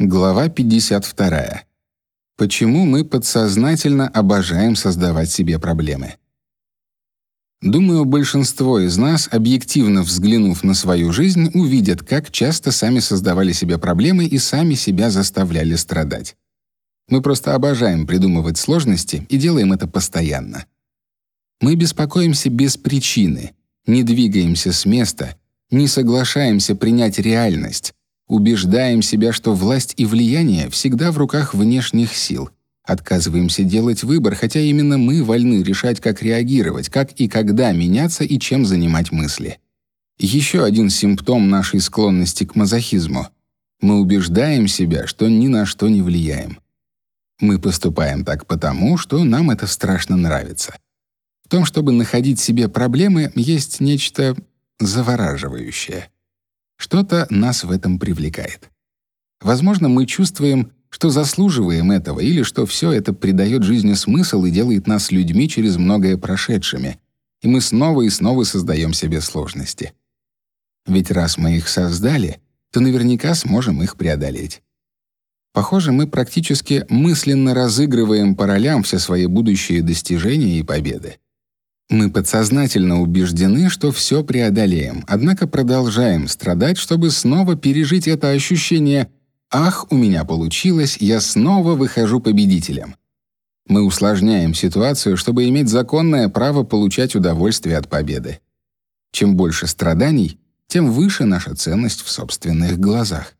Глава 52. Почему мы подсознательно обожаем создавать себе проблемы? Думаю, большинство из нас, объективно взглянув на свою жизнь, увидят, как часто сами создавали себе проблемы и сами себя заставляли страдать. Мы просто обожаем придумывать сложности и делаем это постоянно. Мы беспокоимся без причины, не двигаемся с места, не соглашаемся принять реальность, убеждаем себя, что власть и влияние всегда в руках внешних сил. Отказываемся делать выбор, хотя именно мы вольны решать, как реагировать, как и когда меняться и чем занимать мысли. Еще один симптом нашей склонности к мазохизму. Мы убеждаем себя, что ни на что не влияем. Мы поступаем так потому, что нам это страшно нравится. В том, чтобы находить себе проблемы, есть нечто завораживающее. Что-то нас в этом привлекает. Возможно, мы чувствуем, что заслуживаем этого или что все это придает жизни смысл и делает нас людьми через многое прошедшими, и мы снова и снова создаем себе сложности. Ведь раз мы их создали, то наверняка сможем их преодолеть. Похоже, мы практически мысленно разыгрываем по ролям все свои будущие достижения и победы. Мы подсознательно убеждены, что все преодолеем, однако продолжаем страдать, чтобы снова пережить это ощущение «Ах, у меня получилось, я снова выхожу победителем». Мы усложняем ситуацию, чтобы иметь законное право получать удовольствие от победы. Чем больше страданий, тем выше наша ценность в собственных глазах.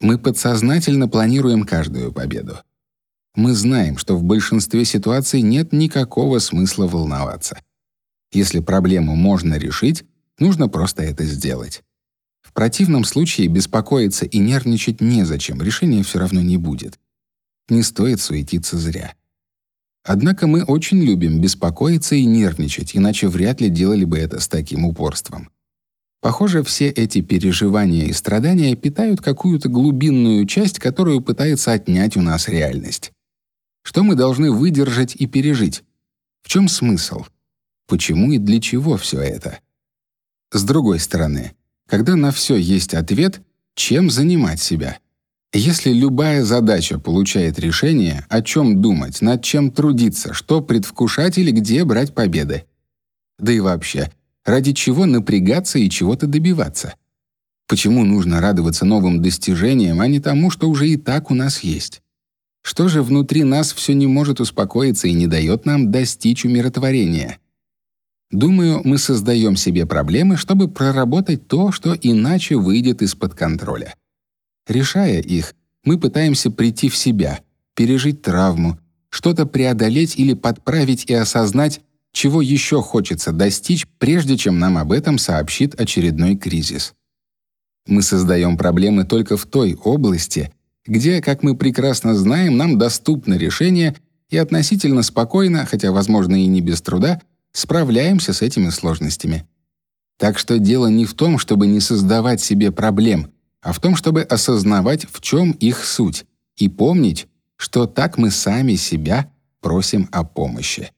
Мы подсознательно планируем каждую победу. Мы знаем, что в большинстве ситуаций нет никакого смысла волноваться. Если проблему можно решить, нужно просто это сделать. В противном случае беспокоиться и нервничать незачем, решения все равно не будет. Не стоит суетиться зря. Однако мы очень любим беспокоиться и нервничать, иначе вряд ли делали бы это с таким упорством. Похоже, все эти переживания и страдания питают какую-то глубинную часть, которую пытается отнять у нас реальность. Что мы должны выдержать и пережить? В чем смысл? Почему и для чего все это? С другой стороны, когда на все есть ответ, чем занимать себя? Если любая задача получает решение, о чем думать, над чем трудиться, что предвкушать или где брать победы? Да и вообще, ради чего напрягаться и чего-то добиваться? Почему нужно радоваться новым достижениям, а не тому, что уже и так у нас есть? Что же внутри нас все не может успокоиться и не дает нам достичь умиротворения? Думаю, мы создаем себе проблемы, чтобы проработать то, что иначе выйдет из-под контроля. Решая их, мы пытаемся прийти в себя, пережить травму, что-то преодолеть или подправить и осознать, чего еще хочется достичь, прежде чем нам об этом сообщит очередной кризис. Мы создаем проблемы только в той области, где, как мы прекрасно знаем, нам доступно решение и относительно спокойно, хотя, возможно, и не без труда, справляемся с этими сложностями. Так что дело не в том, чтобы не создавать себе проблем, а в том, чтобы осознавать, в чем их суть, и помнить, что так мы сами себя просим о помощи.